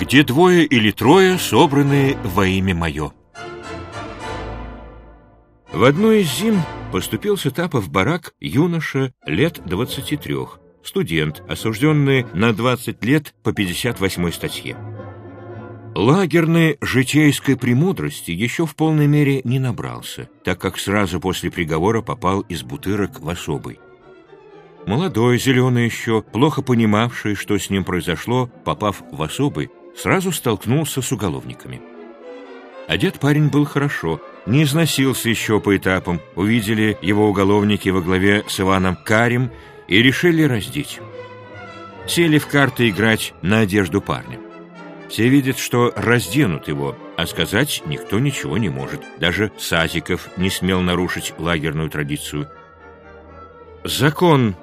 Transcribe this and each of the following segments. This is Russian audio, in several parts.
где двое или трое собраны во имя мое. В одну из зим поступил с этапа в барак юноша лет 23, студент, осужденный на 20 лет по 58 статье. Лагерной житейской премудрости еще в полной мере не набрался, так как сразу после приговора попал из бутырок в особый. Молодой, зеленый еще, плохо понимавший, что с ним произошло, попав в особый, сразу столкнулся с уголовниками. Одет парень был хорошо, не износился еще по этапам, увидели его уголовники во главе с Иваном Карим и решили раздеть. Сели в карты играть на одежду парня. Все видят, что разденут его, а сказать никто ничего не может. Даже Сазиков не смел нарушить лагерную традицию. Закон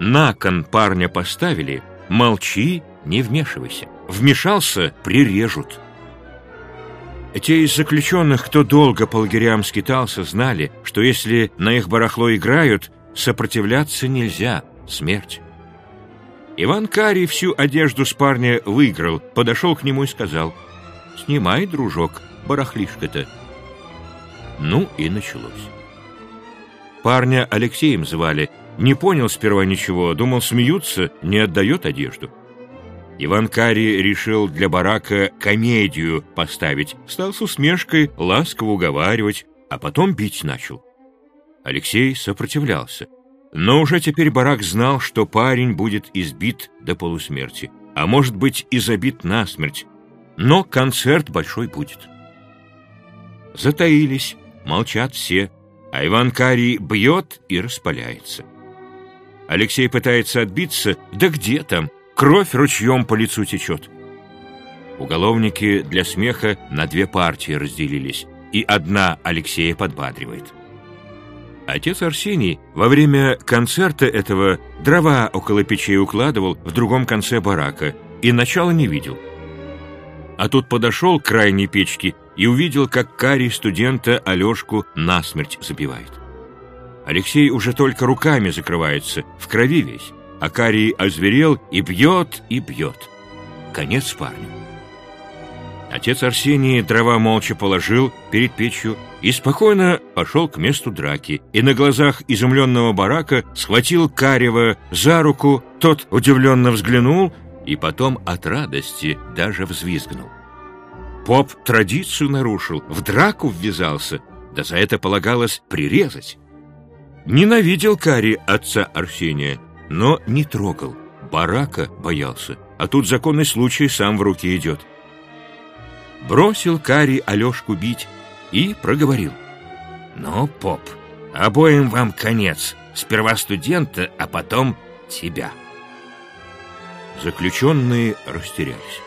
на кон парня поставили, молчи, не вмешивайся. Вмешался — прирежут. Те из заключенных, кто долго по лагерям скитался, знали, что если на их барахло играют, сопротивляться нельзя, смерть. Иван Карий всю одежду с парня выиграл, подошел к нему и сказал, «Снимай, дружок, барахлишко-то». Ну и началось. Парня Алексеем звали, не понял сперва ничего, думал, смеются, не отдает одежду. Иван Кари решил для барака комедию поставить, стал с усмешкой ласково уговаривать, а потом бить начал. Алексей сопротивлялся. Но уже теперь барак знал, что парень будет избит до полусмерти, а может быть и забит насмерть. Но концерт большой будет. Затаились, молчат все, а Иван Карий бьет и распаляется. Алексей пытается отбиться, да где там, кровь ручьем по лицу течет. Уголовники для смеха на две партии разделились, и одна Алексея подбадривает. Отец Арсений во время концерта этого дрова около печей укладывал в другом конце барака и начала не видел. А тут подошел к крайней печке и увидел, как Карий студента Алешку насмерть забивает. Алексей уже только руками закрывается, в крови весь, а Карий озверел и бьет, и бьет. Конец парню. Отец Арсений дрова молча положил перед печью и спокойно пошел к месту драки, и на глазах изумленного барака схватил Карева за руку, тот удивленно взглянул и потом от радости даже взвизгнул. Поп традицию нарушил, в драку ввязался, да за это полагалось прирезать. Ненавидел Кари отца Арсения, но не трогал, барака боялся, а тут законный случай сам в руки идет. Бросил Кари Алешку бить и проговорил. «Ну, поп, обоим вам конец, сперва студента, а потом тебя». Заключенные растерялись.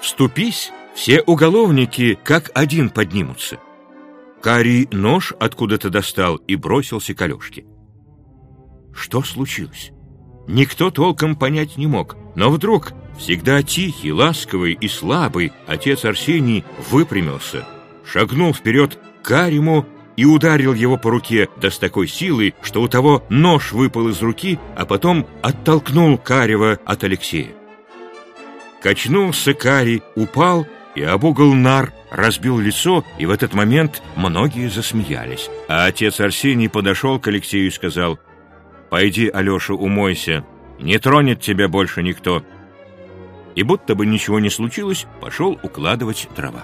«Вступись, все уголовники как один поднимутся». Карий нож откуда-то достал и бросился к Алешке. Что случилось? Никто толком понять не мог, но вдруг всегда тихий, ласковый и слабый отец Арсений выпрямился, шагнул вперед к Кариму и ударил его по руке, да с такой силой, что у того нож выпал из руки, а потом оттолкнул Карева от Алексея. Качнулся Карий, упал и об угол нар разбил лицо, и в этот момент многие засмеялись. А отец Арсений подошел к Алексею и сказал, «Пойди, Алеша, умойся, не тронет тебя больше никто». И будто бы ничего не случилось, пошел укладывать дрова.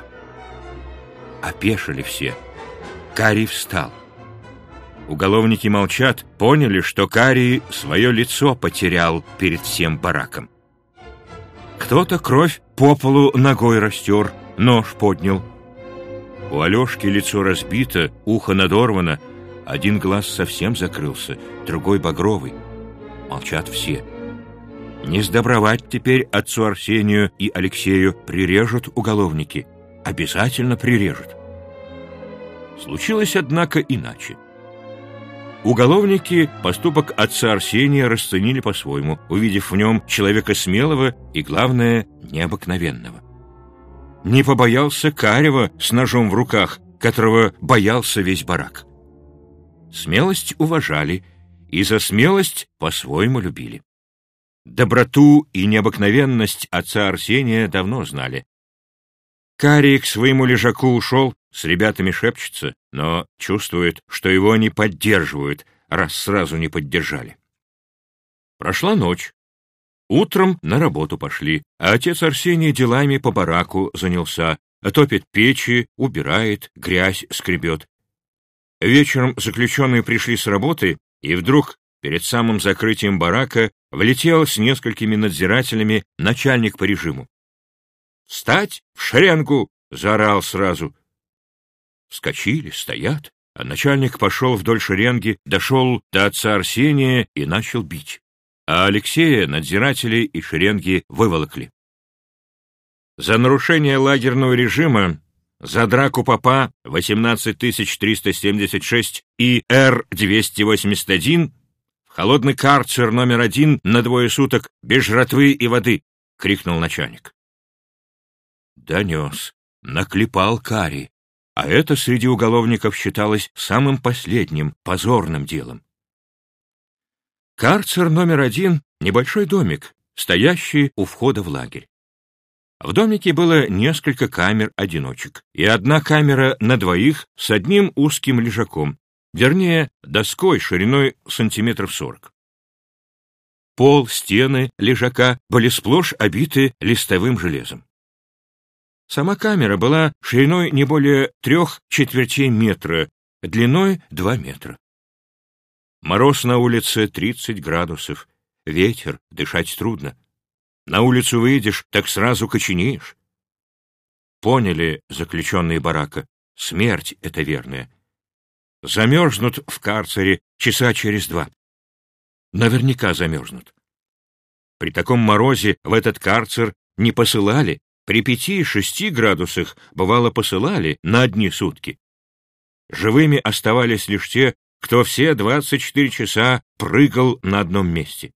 Опешили все. Карий встал. Уголовники молчат, поняли, что Карий свое лицо потерял перед всем бараком. Кто-то кровь по полу ногой растер, нож поднял. У Алешки лицо разбито, ухо надорвано, один глаз совсем закрылся, другой багровый. Молчат все. Не сдобровать теперь отцу Арсению и Алексею прирежут уголовники. Обязательно прирежут. Случилось, однако, иначе. Уголовники поступок отца Арсения расценили по-своему, увидев в нем человека смелого и, главное, необыкновенного. Не побоялся Карева с ножом в руках, которого боялся весь барак. Смелость уважали и за смелость по-своему любили. доброту и необыкновенность отца Арсения давно знали. Карий к своему лежаку ушел, с ребятами шепчется, но чувствует, что его не поддерживают, раз сразу не поддержали. Прошла ночь. Утром на работу пошли, а отец Арсений делами по бараку занялся, топит печи, убирает, грязь скребет. Вечером заключенные пришли с работы, и вдруг, перед самым закрытием барака, влетел с несколькими надзирателями начальник по режиму. «Встать! В шеренгу!» — заорал сразу. Вскочили, стоят, а начальник пошел вдоль шеренги, дошел до отца Арсения и начал бить. А Алексея надзиратели и шеренги выволокли. За нарушение лагерного режима, за драку попа 18376 и Р-281 в холодный карцер номер один на двое суток без жратвы и воды, — крикнул начальник. Донес, наклепал Кари, а это среди уголовников считалось самым последним, позорным делом. Карцер номер один — небольшой домик, стоящий у входа в лагерь. В домике было несколько камер-одиночек и одна камера на двоих с одним узким лежаком, вернее, доской шириной сантиметров сорок. Пол, стены лежака были сплошь обиты листовым железом. Сама камера была шириной не более трех четвертей метра, длиной два метра. Мороз на улице тридцать градусов, ветер, дышать трудно. На улицу выйдешь, так сразу коченеешь. Поняли заключенные барака, смерть — это верная. Замерзнут в карцере часа через два. Наверняка замерзнут. При таком морозе в этот карцер не посылали, при пяти-шести градусах, бывало, посылали на одни сутки. Живыми оставались лишь те, кто все двадцать четыре часа прыгал на одном месте.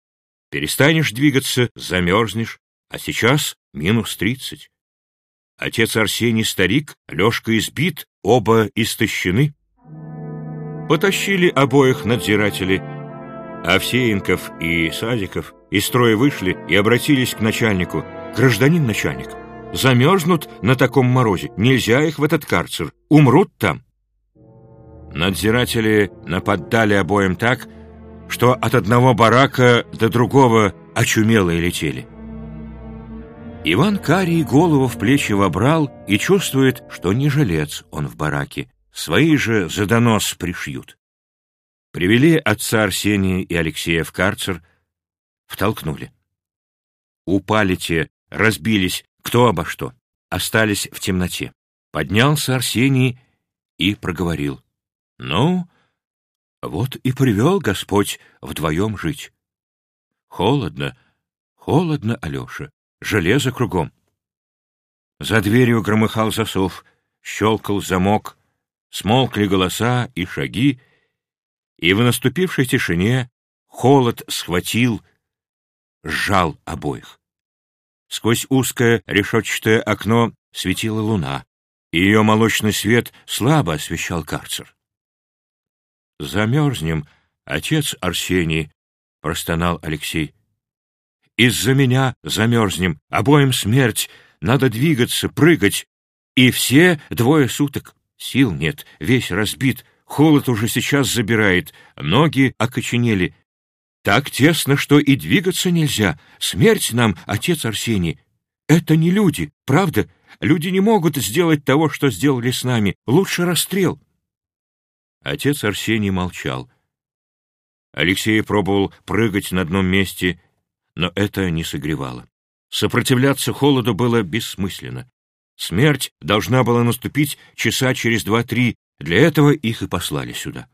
Перестанешь двигаться, замерзнешь, а сейчас минус тридцать. Отец Арсений старик, Лешка избит, оба истощены. Потащили обоих надзиратели. Овсеенков и Садиков из строя вышли и обратились к начальнику. «Гражданин начальник, замерзнут на таком морозе, нельзя их в этот карцер, умрут там». Надзиратели нападали обоим так, что от одного барака до другого очумелые летели. Иван Карий голову в плечи вобрал и чувствует, что не жилец он в бараке, свои же за донос пришьют. Привели отца Арсения и Алексея в карцер, втолкнули. Упали те, разбились, кто обо что, остались в темноте. Поднялся Арсений и проговорил. «Ну, вот и привел Господь вдвоем жить. Холодно, холодно, Алеша, железо кругом. За дверью громыхал засов, щелкал замок, смолкли голоса и шаги, и в наступившей тишине холод схватил, сжал обоих. Сквозь узкое решетчатое окно светила луна, и ее молочный свет слабо освещал карцер. «Замерзнем, отец Арсений», — простонал Алексей. «Из-за меня замерзнем, обоим смерть, надо двигаться, прыгать, и все двое суток. Сил нет, весь разбит, холод уже сейчас забирает, ноги окоченели. Так тесно, что и двигаться нельзя. Смерть нам, отец Арсений. Это не люди, правда? Люди не могут сделать того, что сделали с нами. Лучше расстрел». Отец Арсений молчал. Алексей пробовал прыгать на одном месте, но это не согревало. Сопротивляться холоду было бессмысленно. Смерть должна была наступить часа через два-три, для этого их и послали сюда.